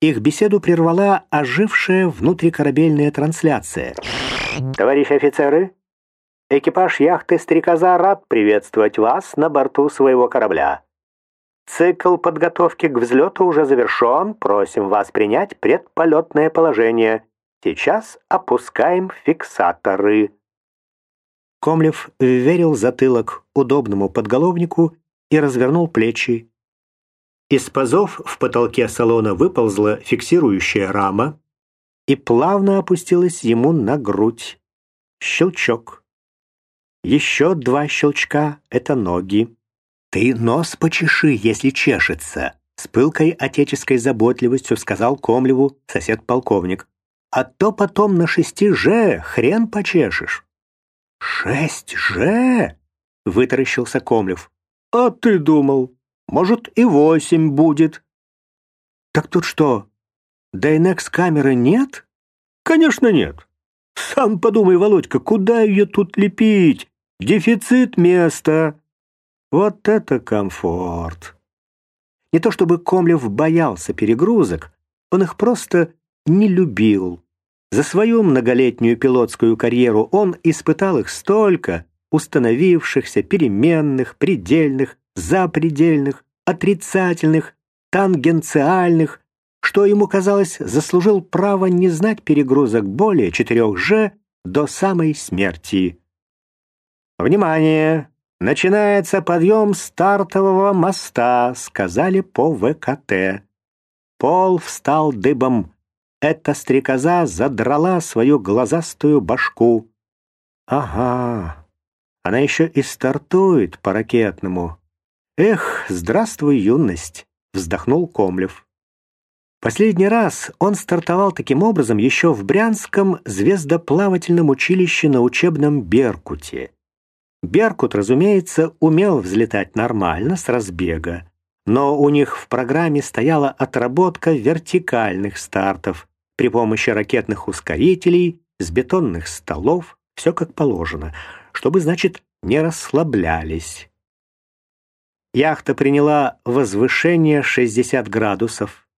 их беседу прервала ожившая внутрикорабельная трансляция. «Товарищи офицеры, экипаж яхты «Стрекоза» рад приветствовать вас на борту своего корабля. Цикл подготовки к взлету уже завершен. Просим вас принять предполетное положение. Сейчас опускаем фиксаторы». Комлев вверил затылок удобному подголовнику и развернул плечи. Из пазов в потолке салона выползла фиксирующая рама и плавно опустилась ему на грудь. Щелчок. Еще два щелчка — это ноги. «Ты нос почеши, если чешется», — с пылкой отеческой заботливостью сказал Комлеву сосед-полковник. «А то потом на шести же хрен почешешь». «Шесть же?» — вытаращился Комлев. «А ты думал?» Может, и восемь будет». «Так тут что, Дайнекс-камеры нет?» «Конечно нет. Сам подумай, Володька, куда ее тут лепить? Дефицит места». Вот это комфорт. Не то чтобы Комлев боялся перегрузок, он их просто не любил. За свою многолетнюю пилотскую карьеру он испытал их столько, установившихся, переменных, предельных, запредельных, отрицательных, тангенциальных, что ему казалось заслужил право не знать перегрузок более 4G до самой смерти. «Внимание! Начинается подъем стартового моста», — сказали по ВКТ. Пол встал дыбом. Эта стрекоза задрала свою глазастую башку. «Ага, она еще и стартует по-ракетному. «Эх, здравствуй, юность!» — вздохнул Комлев. Последний раз он стартовал таким образом еще в Брянском звездоплавательном училище на учебном «Беркуте». «Беркут», разумеется, умел взлетать нормально, с разбега, но у них в программе стояла отработка вертикальных стартов при помощи ракетных ускорителей, с бетонных столов, все как положено, чтобы, значит, не расслаблялись. Яхта приняла возвышение 60 градусов,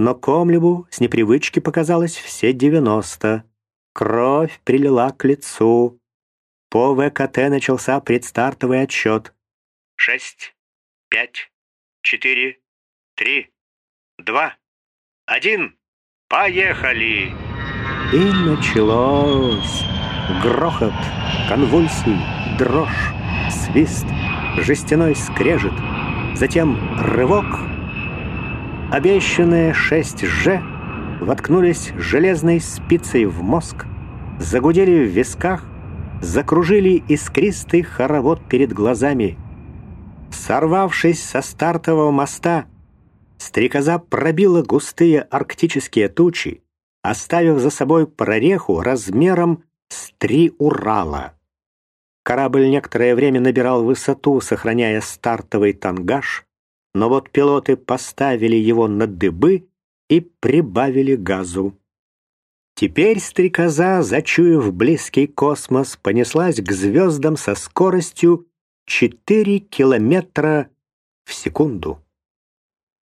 но Комлеву с непривычки показалось все 90. Кровь прилила к лицу. По ВКТ начался предстартовый отсчет. «Шесть, пять, четыре, три, два, один, поехали!» И началось. Грохот, конвульсий, дрожь, свист — жестяной скрежет, затем рывок. Обещанные 6G воткнулись железной спицей в мозг, загудели в висках, закружили искристый хоровод перед глазами. Сорвавшись со стартового моста, стрекоза пробила густые арктические тучи, оставив за собой прореху размером с три Урала. Корабль некоторое время набирал высоту, сохраняя стартовый тангаж, но вот пилоты поставили его на дыбы и прибавили газу. Теперь стрекоза, зачуяв близкий космос, понеслась к звездам со скоростью 4 километра в секунду.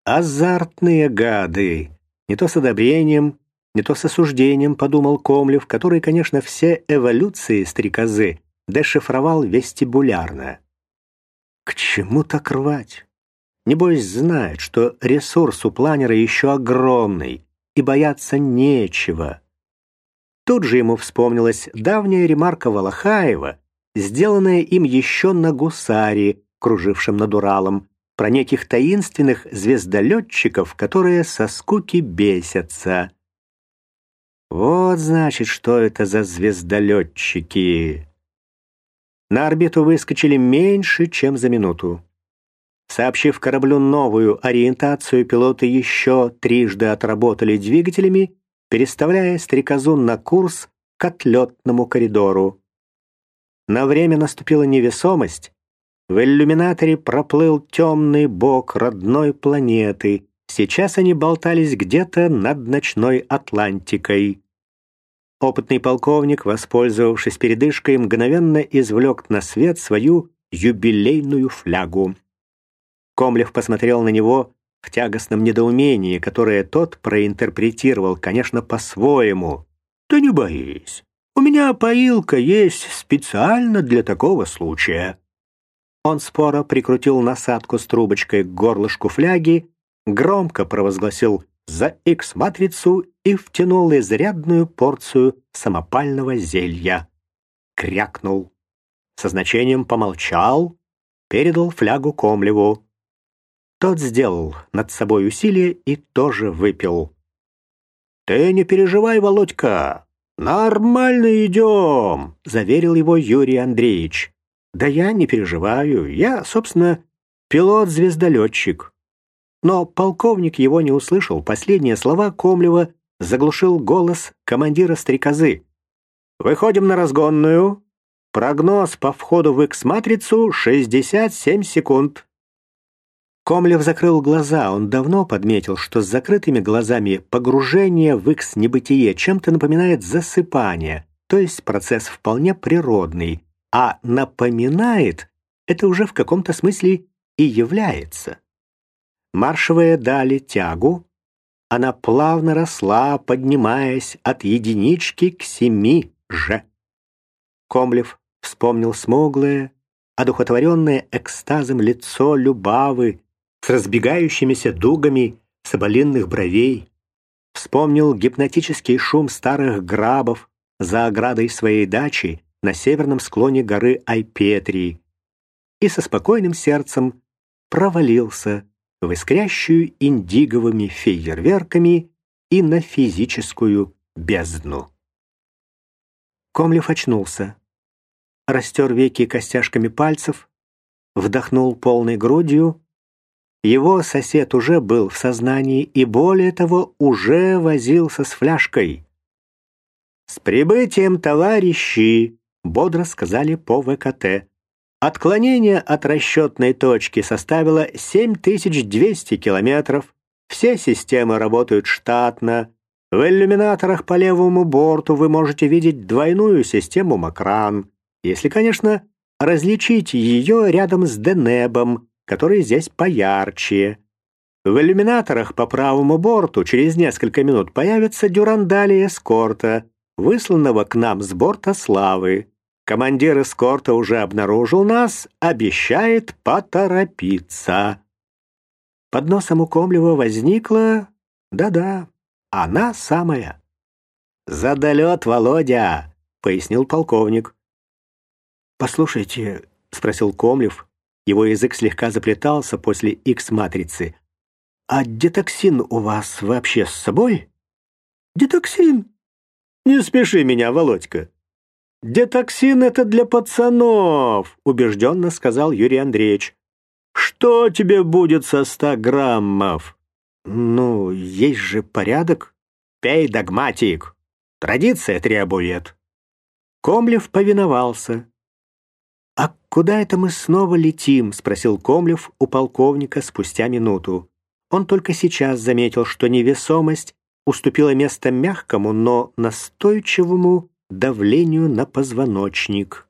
Азартные гады! Не то с одобрением, не то с осуждением, подумал Комлев, который, конечно, все эволюции стрекозы дешифровал вестибулярно. К чему так рвать? Небось знает, что ресурс у планера еще огромный, и бояться нечего. Тут же ему вспомнилась давняя ремарка Волохаева, сделанная им еще на гусаре, кружившем над Уралом, про неких таинственных звездолетчиков, которые со скуки бесятся. Вот, значит, что это за звездолетчики. На орбиту выскочили меньше, чем за минуту. Сообщив кораблю новую ориентацию, пилоты еще трижды отработали двигателями, переставляя стрекозу на курс к отлетному коридору. На время наступила невесомость. В иллюминаторе проплыл темный бок родной планеты. Сейчас они болтались где-то над ночной Атлантикой. Опытный полковник, воспользовавшись передышкой, мгновенно извлек на свет свою юбилейную флягу. Комлев посмотрел на него в тягостном недоумении, которое тот проинтерпретировал, конечно, по-своему. «Да не боись, у меня поилка есть специально для такого случая». Он споро прикрутил насадку с трубочкой к горлышку фляги, громко провозгласил «за X-матрицу» и втянул изрядную порцию самопального зелья. Крякнул. Со значением помолчал, передал флягу Комлеву. Тот сделал над собой усилие и тоже выпил. «Ты не переживай, Володька, нормально идем», — заверил его Юрий Андреевич. «Да я не переживаю, я, собственно, пилот-звездолетчик». Но полковник его не услышал, последние слова Комлева заглушил голос командира стрекозы. «Выходим на разгонную. Прогноз по входу в X-матрицу — 67 секунд». Комлев закрыл глаза. Он давно подметил, что с закрытыми глазами погружение в X-небытие чем-то напоминает засыпание, то есть процесс вполне природный, а напоминает — это уже в каком-то смысле и является. Маршевые дали тягу, она плавно росла, поднимаясь от единички к семи же. Комлев вспомнил смуглое, одухотворенное экстазом лицо Любавы, с разбегающимися дугами соболинных бровей, вспомнил гипнотический шум старых грабов за оградой своей дачи на северном склоне горы Айпетрии. И со спокойным сердцем провалился в искрящую индиговыми фейерверками и на физическую бездну. Комлев очнулся, растер веки костяшками пальцев, вдохнул полной грудью его сосед уже был в сознании и, более того, уже возился с фляжкой. «С прибытием, товарищи!» — бодро сказали по ВКТ. Отклонение от расчетной точки составило 7200 километров. Все системы работают штатно. В иллюминаторах по левому борту вы можете видеть двойную систему Макран, если, конечно, различить ее рядом с Денебом, который здесь поярче. В иллюминаторах по правому борту через несколько минут появится дюрандали эскорта, высланного к нам с борта Славы. Командир эскорта уже обнаружил нас, обещает поторопиться. Под носом у Комлева возникла... Да-да, она самая. «Задолет, Володя!» — пояснил полковник. «Послушайте», — спросил Комлев, его язык слегка заплетался после X-матрицы. «А детоксин у вас вообще с собой?» «Детоксин?» «Не спеши меня, Володька. Детоксин — это для пацанов», — убежденно сказал Юрий Андреевич. «Что тебе будет со ста граммов?» «Ну, есть же порядок. Пей, догматик. Традиция требует». Комлев повиновался. «А куда это мы снова летим?» — спросил Комлев у полковника спустя минуту. Он только сейчас заметил, что невесомость уступила место мягкому, но настойчивому давлению на позвоночник.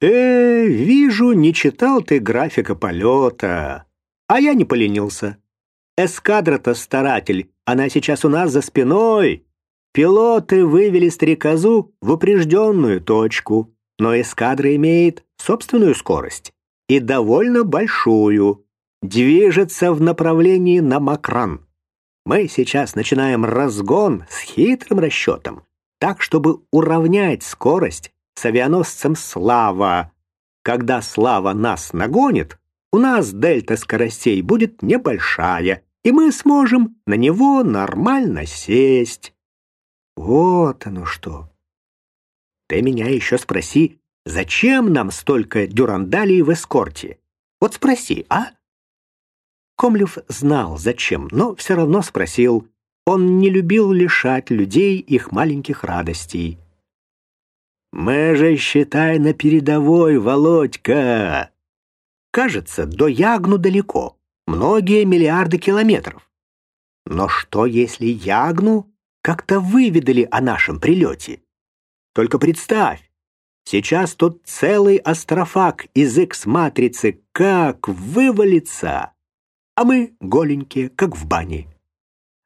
«Э, вижу, не читал ты графика полета. А я не поленился. Эскадра-то старатель, она сейчас у нас за спиной. Пилоты вывели стрекозу в упрежденную точку но эскадра имеет собственную скорость и довольно большую, движется в направлении на Макран. Мы сейчас начинаем разгон с хитрым расчетом, так, чтобы уравнять скорость с авианосцем «Слава». Когда «Слава» нас нагонит, у нас дельта скоростей будет небольшая, и мы сможем на него нормально сесть. Вот оно что. Ты меня еще спроси, зачем нам столько дюрандалей в эскорте? Вот спроси, а? Комлев знал, зачем, но все равно спросил. Он не любил лишать людей их маленьких радостей. «Мы же, считай, на передовой, Володька!» «Кажется, до Ягну далеко, многие миллиарды километров. Но что, если Ягну как-то выведали о нашем прилете? Только представь, сейчас тут целый астрофак из X-матрицы как вывалится. а мы голенькие, как в бане.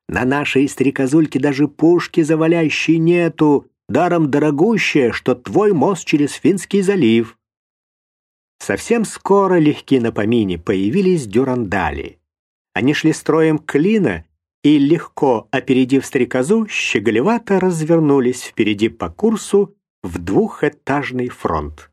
На нашей стрекозульке даже пушки завалящей нету, даром дорогущая, что твой мост через Финский залив. Совсем скоро легки на помине появились дюрандали. Они шли строем клина и, легко опередив стрекозу, щеголевато развернулись впереди по курсу в двухэтажный фронт.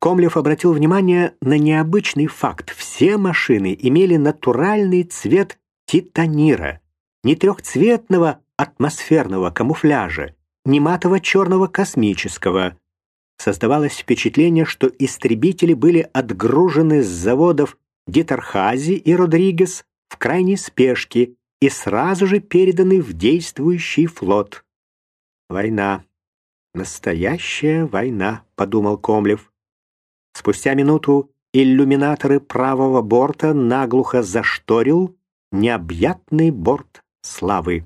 Комлев обратил внимание на необычный факт. Все машины имели натуральный цвет титанира, не трехцветного атмосферного камуфляжа, не матово-черного космического. Создавалось впечатление, что истребители были отгружены с заводов Дитерхази и Родригес в крайней спешке и сразу же переданы в действующий флот. «Война. Настоящая война», — подумал Комлев. Спустя минуту иллюминаторы правого борта наглухо зашторил необъятный борт славы.